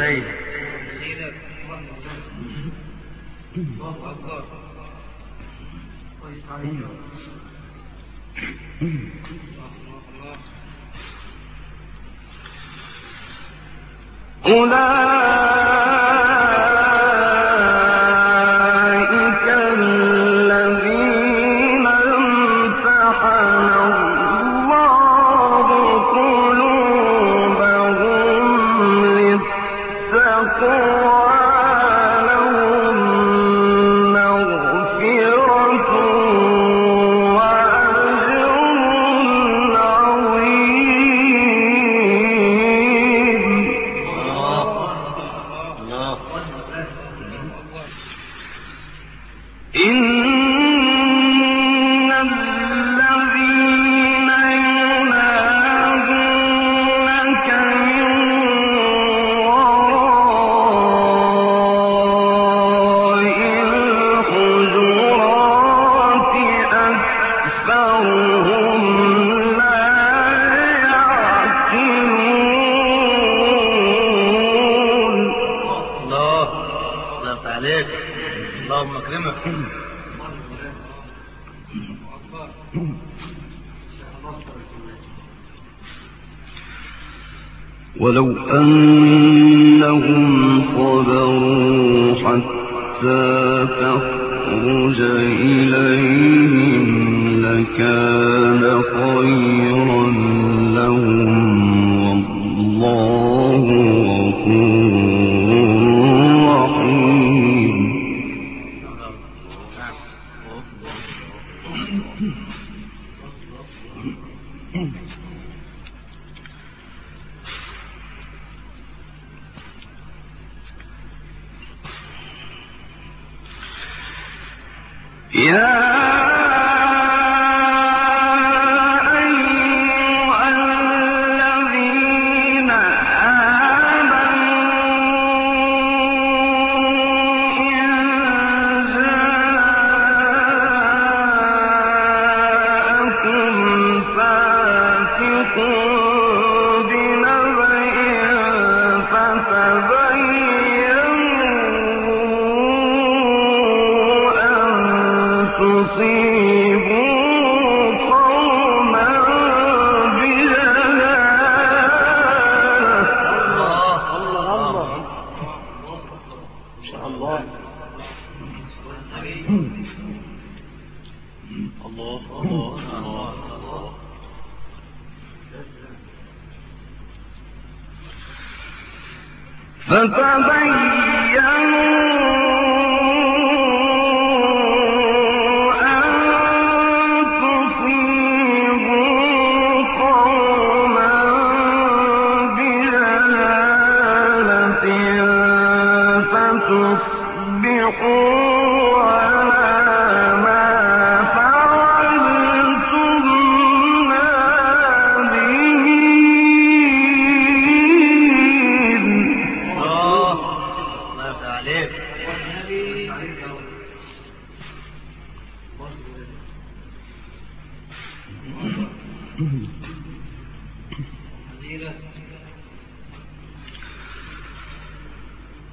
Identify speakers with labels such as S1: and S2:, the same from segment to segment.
S1: أي زينب الله
S2: أولئك عليك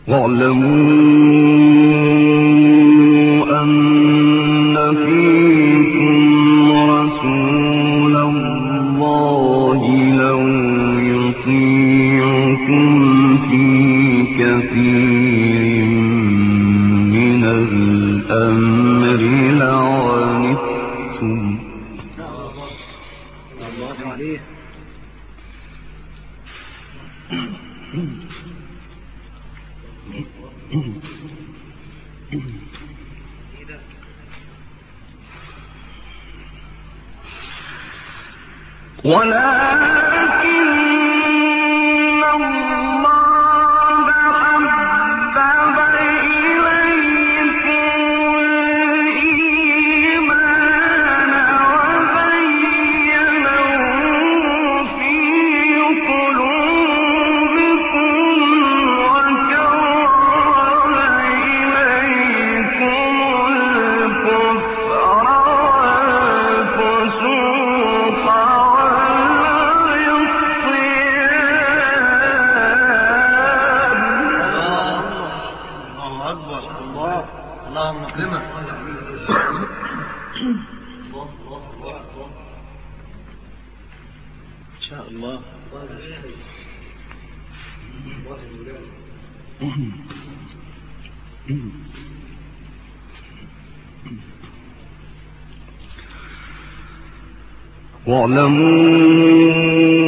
S1: واعلموا واعلموا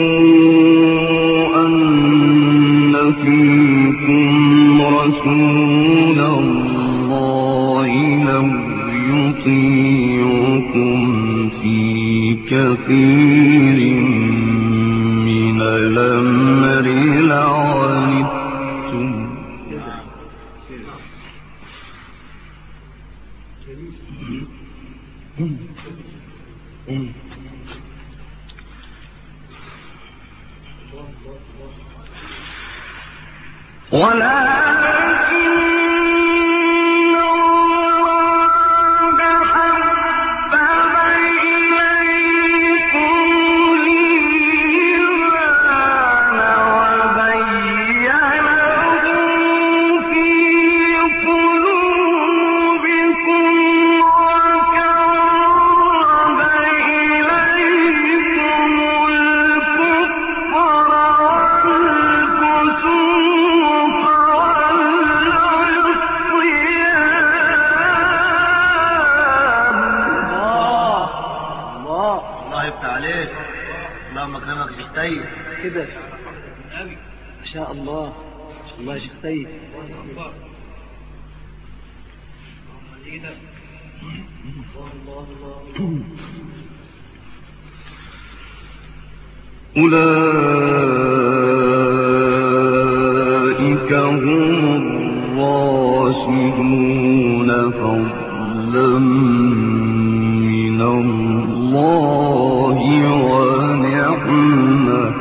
S1: فضلا من الله ونعمة.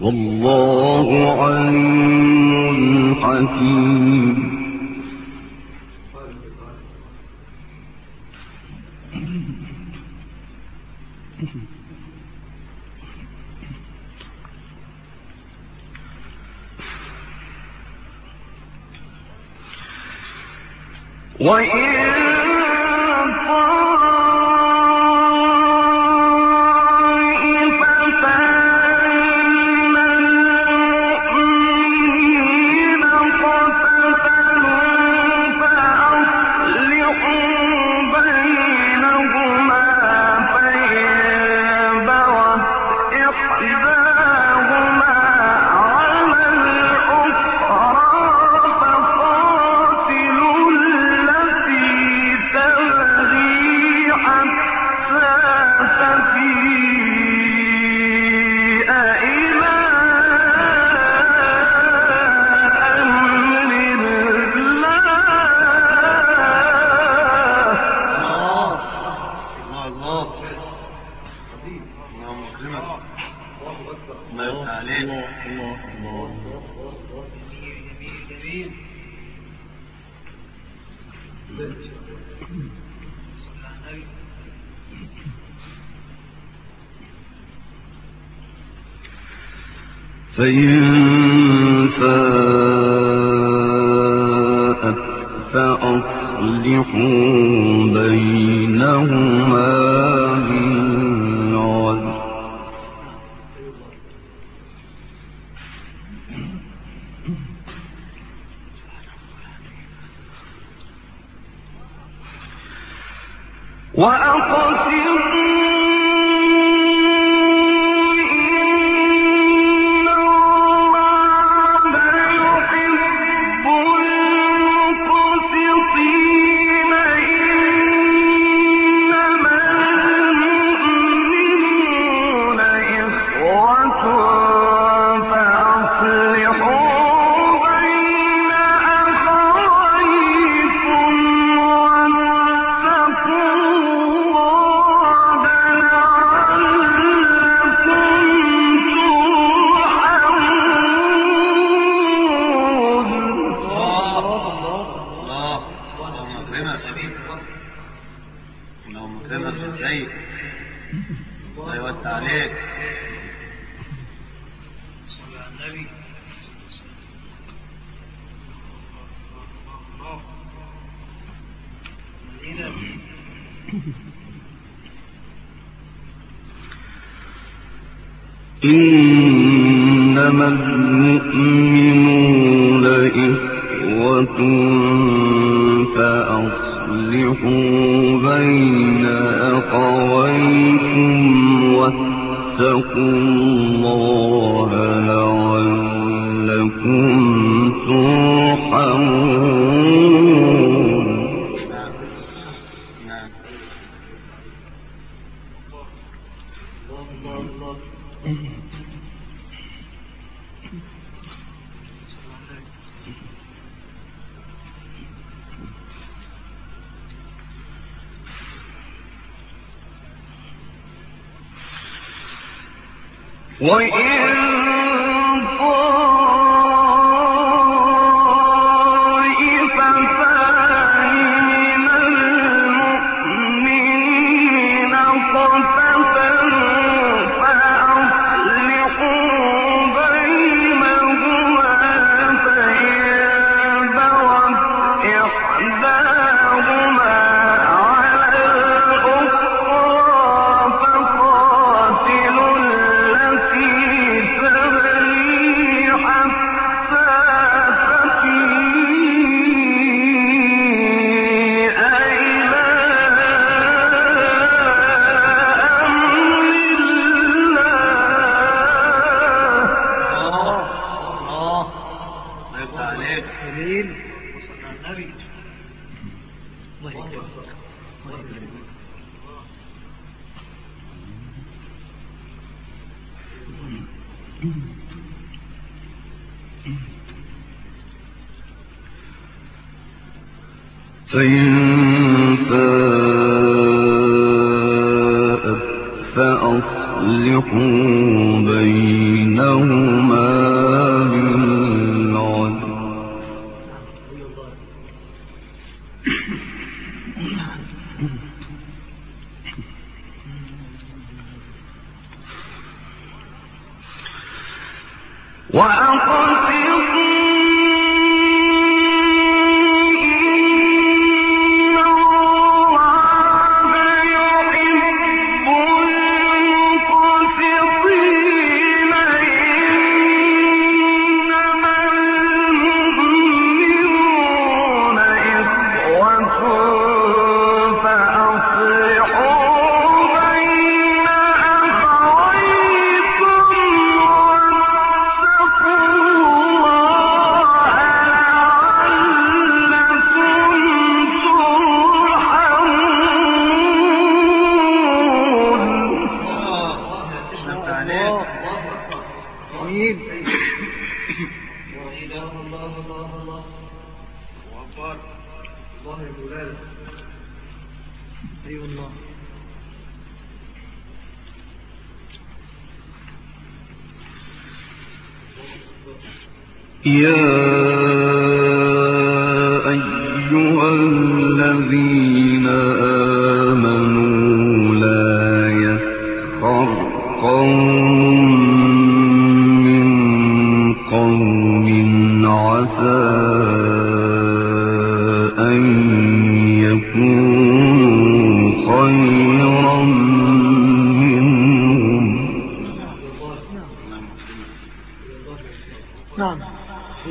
S1: والله عليم حكيم. وإن فإن
S3: فات وإن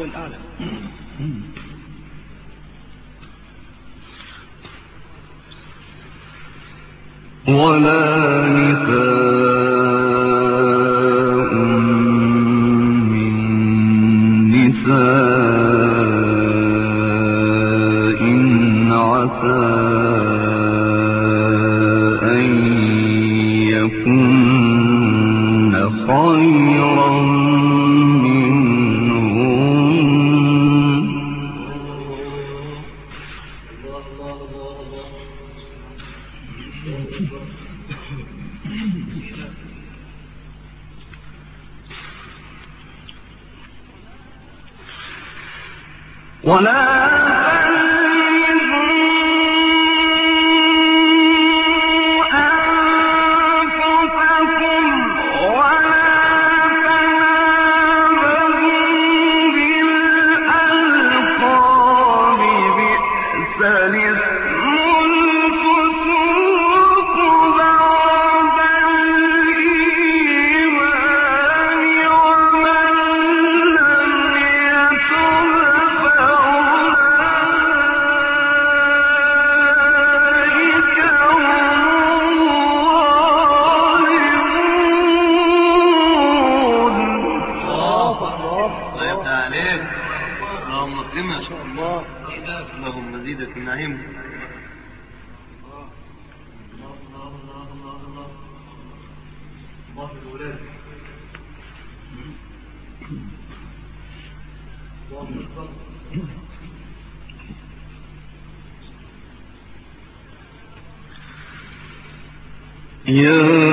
S3: الأعلى
S1: ولا نساء يا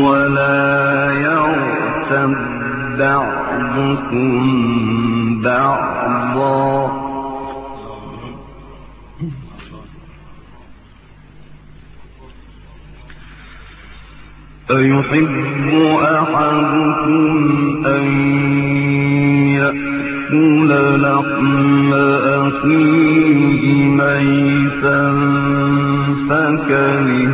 S1: ولا بعضكم بعضا. أيحب أحدكم أن يأكل لحم أخيه ميتا فكرهتموه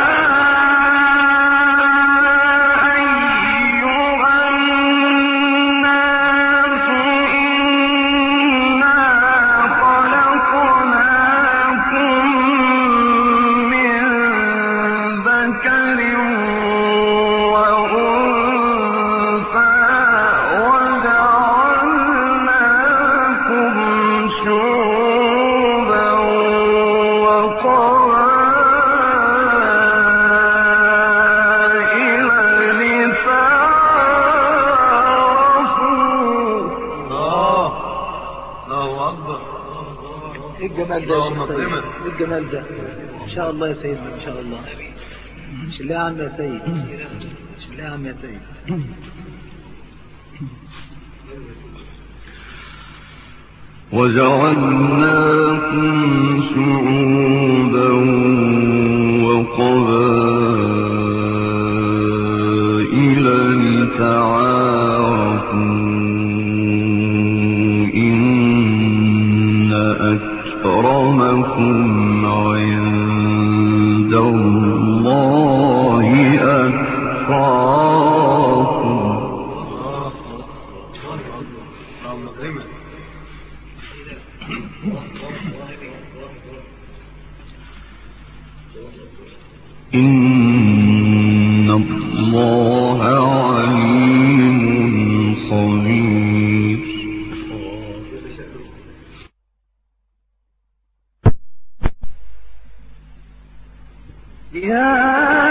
S2: اللهم
S3: الجمال ده إن شاء الله يا سيدنا إن شاء الله. شلها يا عم يا سيد شلها عم يا سيد
S1: وجعلناكم شعوبا يا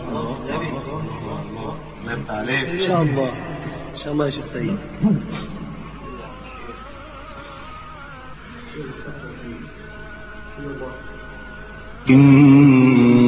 S2: الله
S3: ان شاء الله ان شاء الله يا سيد
S1: إن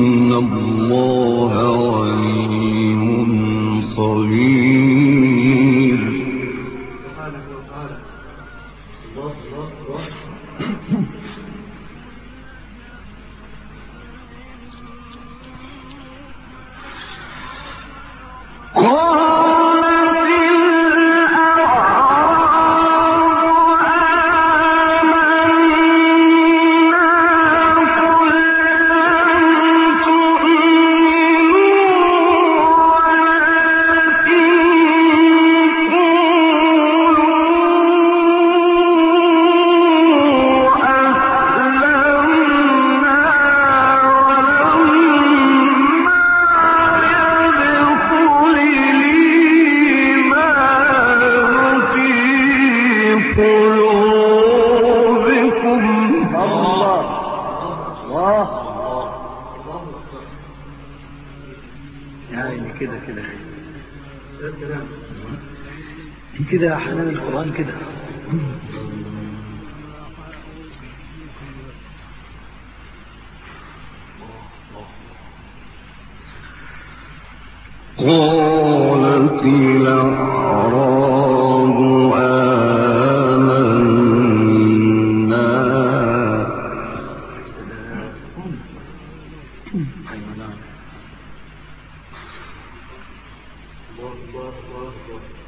S1: قالت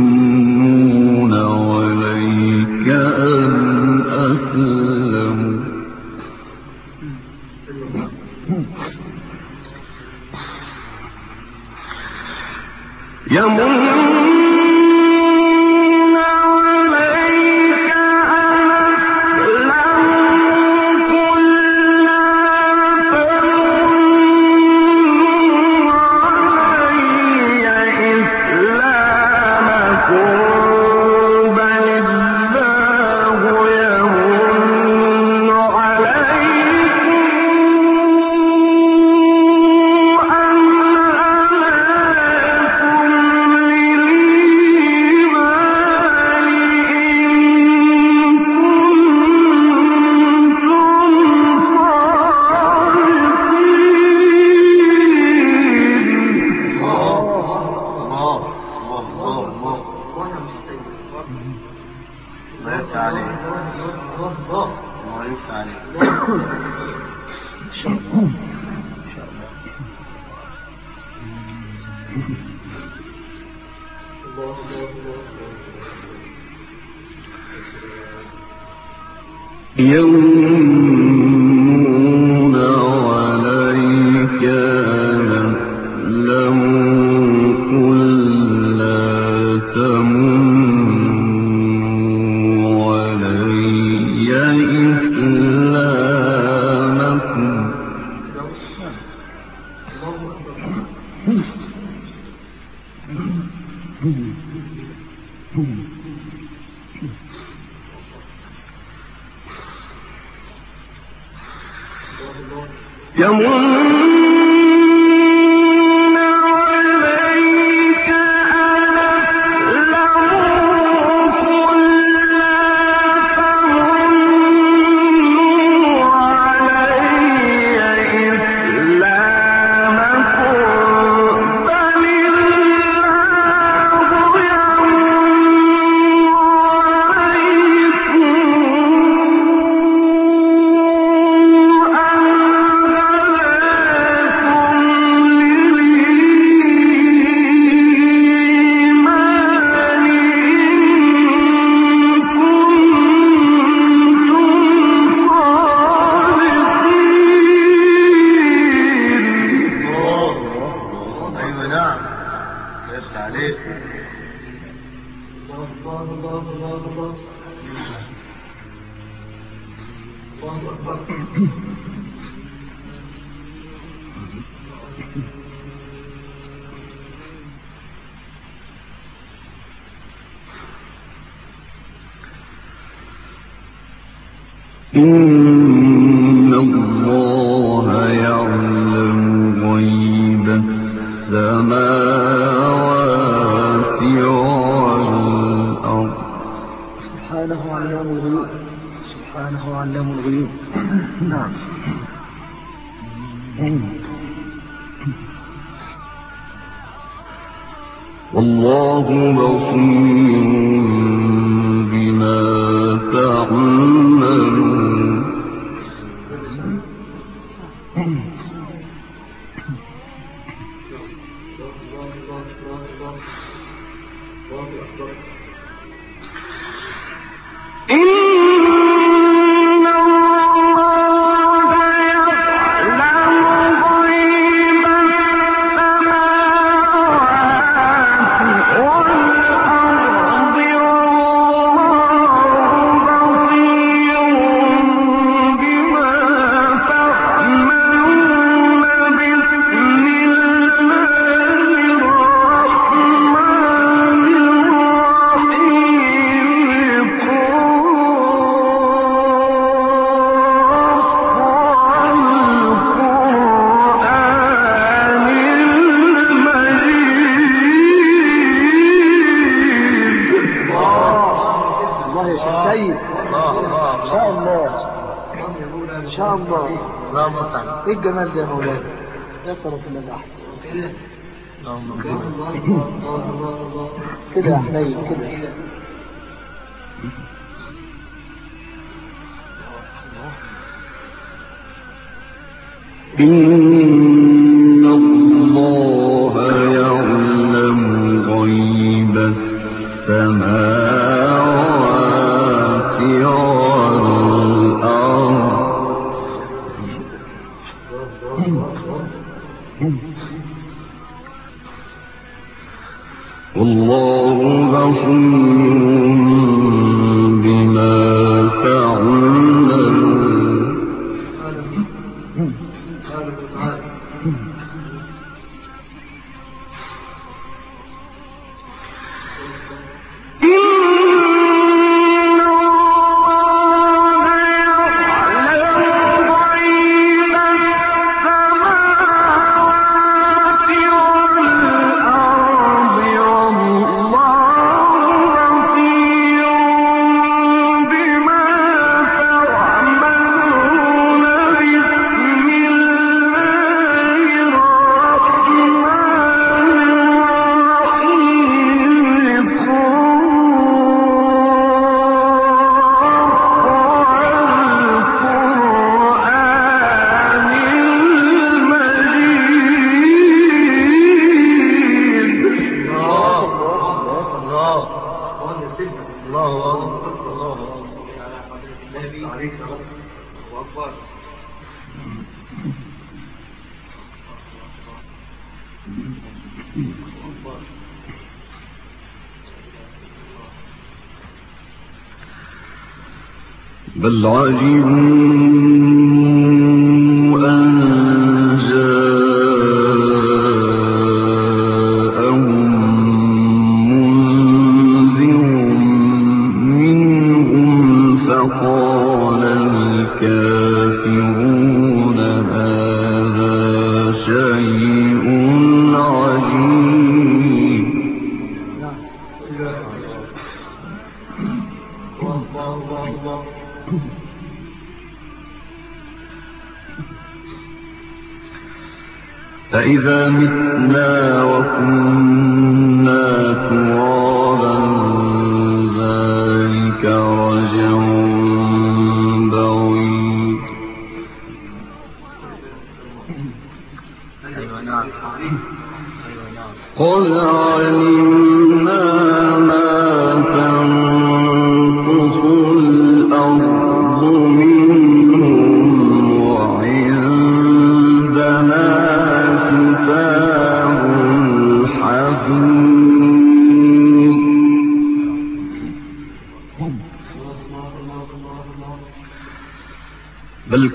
S1: يمنون عليك أن أسلموا. يمنون والله بصير. گنل جائے۔ الله بصير. فإذا متنا وكنا ترابا ذلك رجع بعيد. قل علم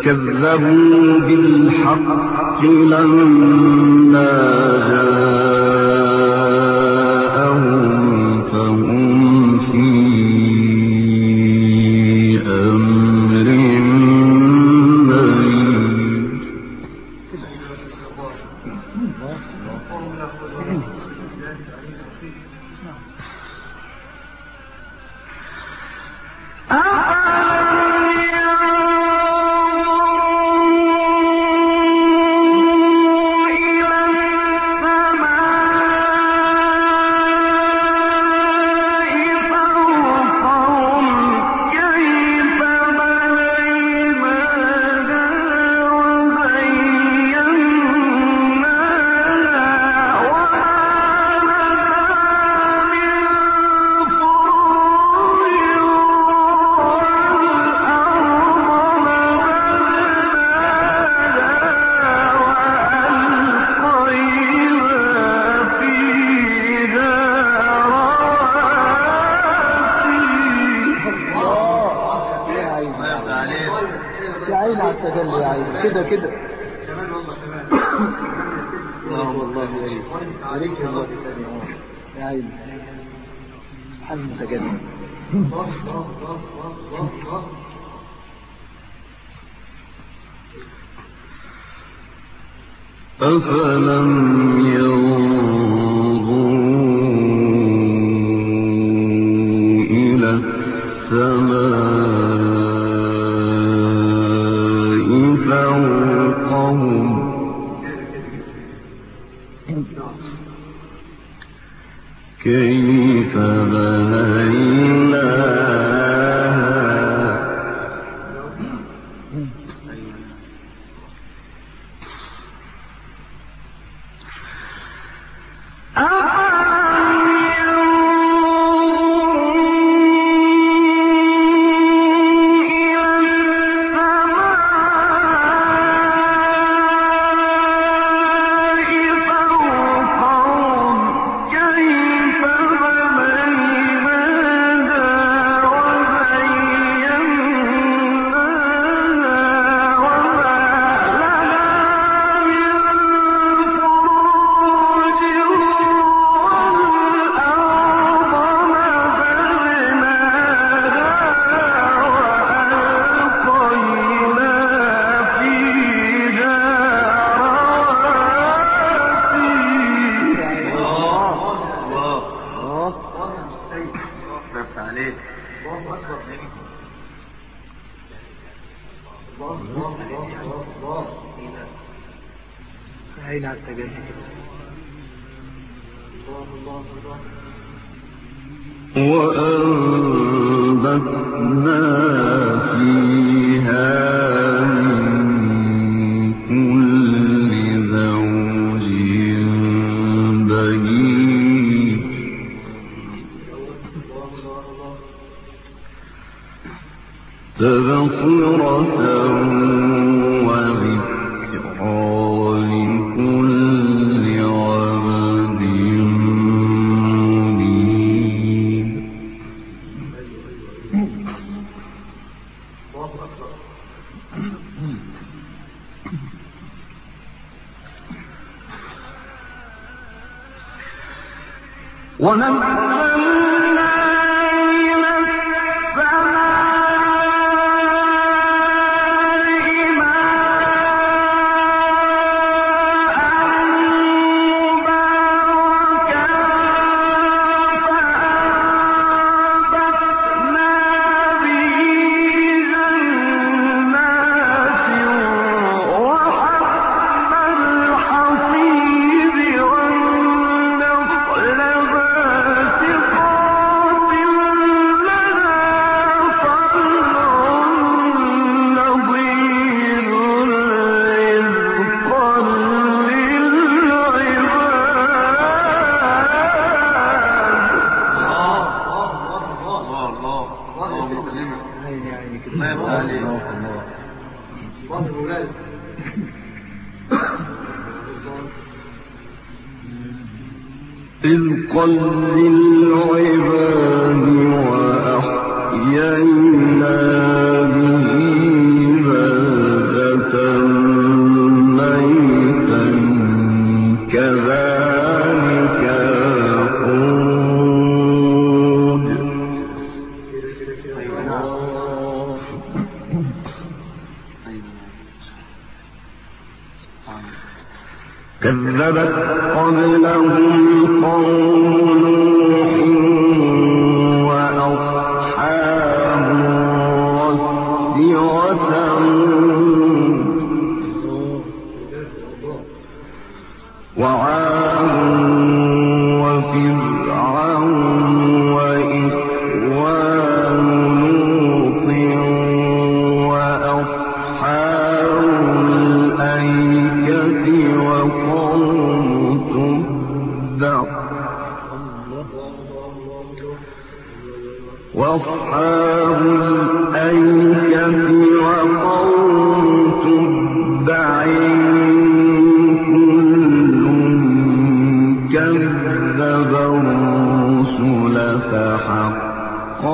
S1: كذبوا بالحق لما جاء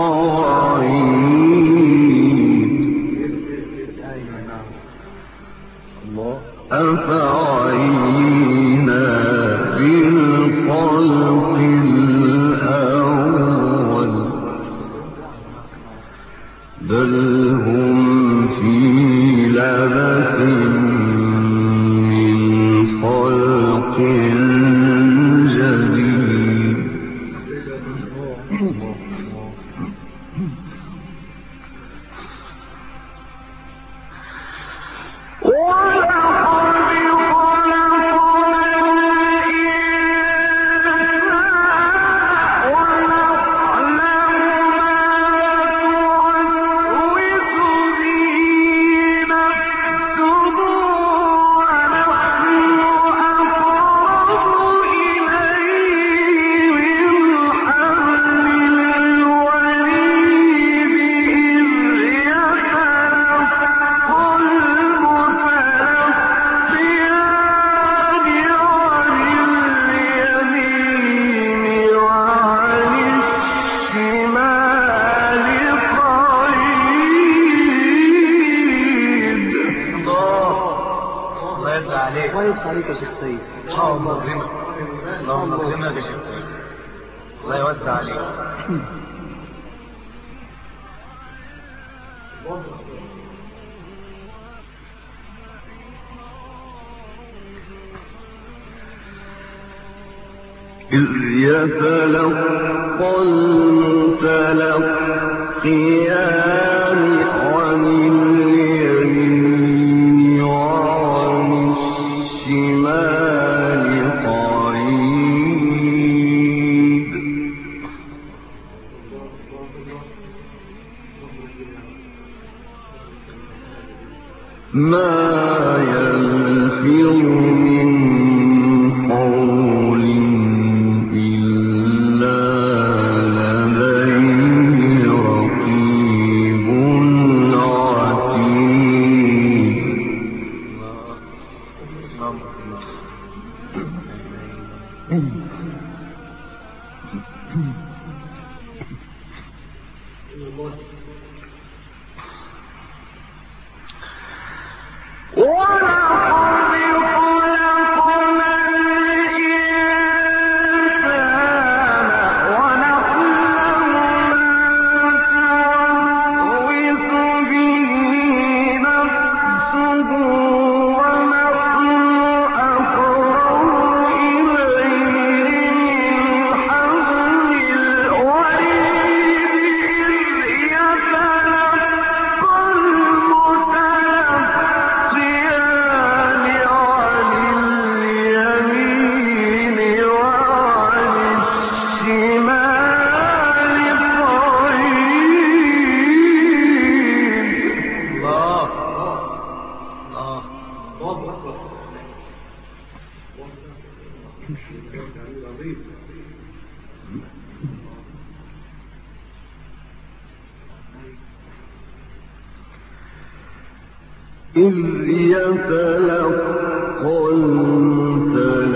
S1: Oh. المتلقيان إذ يتلقى المتلقيان